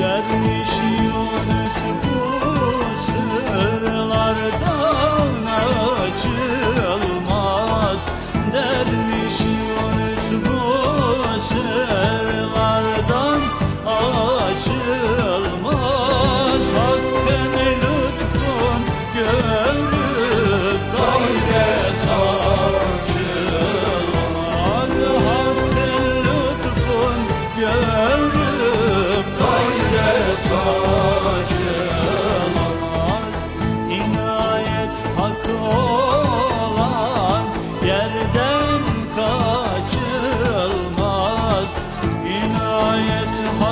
dervişim